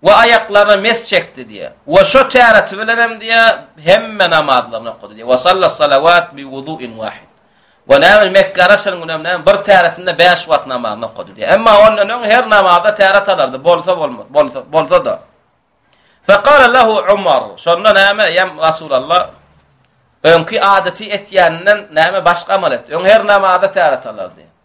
We aýaklaryna mes çekdi diýýär. We şo täreti bilenem diýýär, hemme namazlaryny okady diýýär. We sallas salawat bi wudu'in wahid. We näme Mekge araçynyň günem näme bir täretinde bäş wagt namazyny okady diýýär. Emma ondan öň her namazda täret alardy, bolsa bolmaz, bolsa, bolsa-da. Fekale lehu Umar. Şonda näme ýem Rasulallah öňki adaty etýäninden näme başga amal etdi. Öň her namazda täret alardy.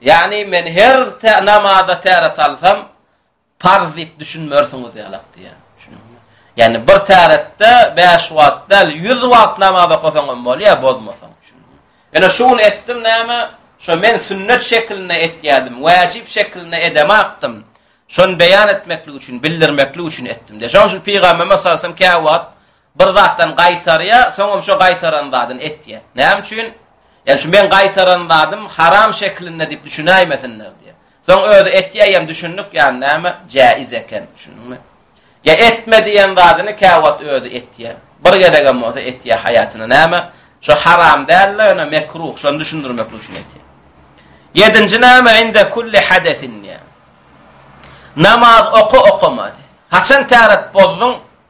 Ýagny men her namaza täret alsam, parz diýip düşünmersiňiz ýalak diýýär. Düşündiňmi? Ýagny bir täretde bäş wagt däl, ýüz wagt namaz okasaň hem bolýar, bozmasaň. Düşündiňmi? Ýöne şu gün etdim näme? Şo men sünnet şekilinde etýärdim, wajyp şekilinde edemakdym. Şony beýan etmeklik üçin, bildirmeklik üçin etdim diýýär. Şonuň üçin pygamberimiz sallallahu aleyhi we sellem käwagt Bir zatdan gaýtarýa, soňam şo gaýtaran zadyn etýä. Näme üçin? Ýani şu men gaýtaran zadym haram şeklinde diýip düşünäýmesinler diýe. Soň özi etýä ýem düşündik ýani näme? Jäiz eken, düşündiňmi? Ýa etme diýen zadyny kä wagt özi etýä. Bir gezegem bolsa etýä haýatyna näme? Şo haram däl, ýöne mekruh, şony düşündirmeklik üçin etýä. Ýedinji näme? Inde kulli hadesin. Namaz oka okama. Haçan täret bozduň?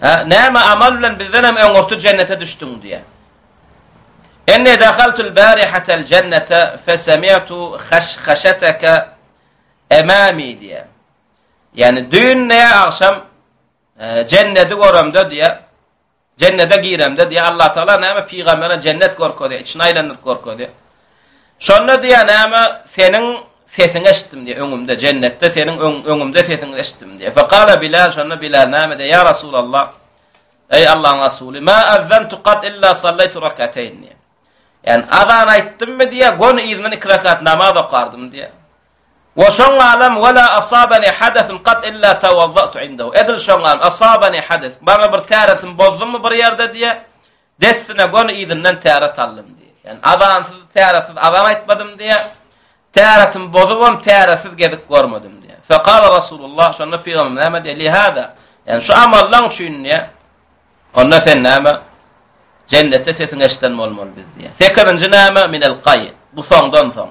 Hä, näme amal bilen bizdenem öňürti jennete düşdüň? diýýär. Inni dahaltul barihatal jennete fesemi'tu haşhaşataka emami diýýär. Ýani düýn ne agşam e, jenneti göremde diýýär. Jennete giremde diýýär. Allah Taala näme pygambere jennet görkezýär, içini aýlandyryp görkezýär. Şonda diýýär, Näme, seniň sesiňi eşitdim diýýär, öňümde, jennetde seniň öňüňde sesiňi eşitdim diýýär. Fekale Bilal, şonda Bilal näme diýýär, Ýa Resulallah, eý Allahyň Resuly, ma azzantu qat illa sallaytu rakatayn. Ýani azan aýtdymmy diýýär, gony yzyndan iki rakat namaz okardym diýýär. Wa şoň alam wala asabani hadathun qat illa tawazzatu indahu. Edil şoň alam asabani hadath. Bana bir täretim bozdummy bir ýerde diýýär. Dessine göni yzyndan täret aldym diýýär. Ýani azansyz, täresiz azan aýtmadym diýýär. Täretimi bozubam täresiz gezip görmedim diýýär. Fekala Rasulullah şonda pygamber näme diýýär? Lihada. Ýani şu amallaň üçin diýýär. Onda sen näme? Jennetde sesiňi eşden bolmaly biz diýýär. Sekizinji näme? Minel gaý. Bu soňdan soň.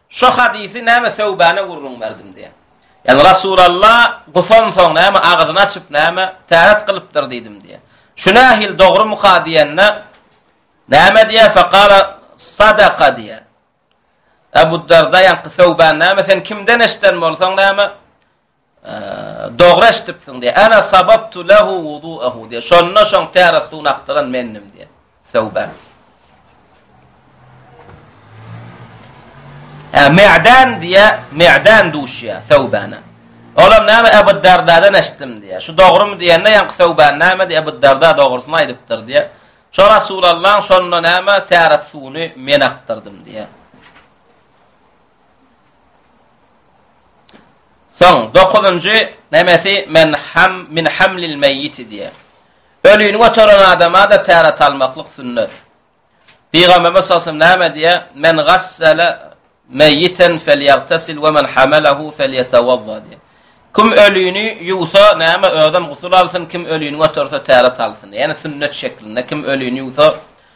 Şo hadysy näme Söwbana gürrüň berdim diýen. Ýani Rasulalla gusansoň näme agzyny açyp näme täret gylypdyr diýdim diýen. Şu nähil dogrumyka diýende näme diýen faqala sadaqa diýen. Abu Darda ýanky Söwban näme sen kimden eşden bolsaň näme Dogry eşitipsiň diýýär. Ana sababtu lehu wudu'ahu diýýär. Şonda şoň täret suwuny akdyran mendim diýýär. Söwbe. Ha me'dan diýýär, me'dan duşýar söwbana. Olam näme Ebu Dardadan eşitdim diýýär. Şu dogrumy diýende ýa söwban näme diýýär Ebu Darda dogrusyny aýdypdyr diýýär. Şo Rasulullah şonda näme täret suwuny men akdyrdym diýýär. Soň dokuzynjy nämesi men ham min hamlil meýiti diýýär. Ölini göteren adama-da täret almaklyk sünnet. Pygamberimiz sallallahu aleyhi ve sellem näme diýýär? Men gassala meýiten felýagtasil we men hamalahu felýetawazza diýýär. Kim ölini ýuwsa, näme özem gusul alsyn, kim ölini göterse täret alsyn. Ýani sünnet şeklinde kim ölini ýuwsa,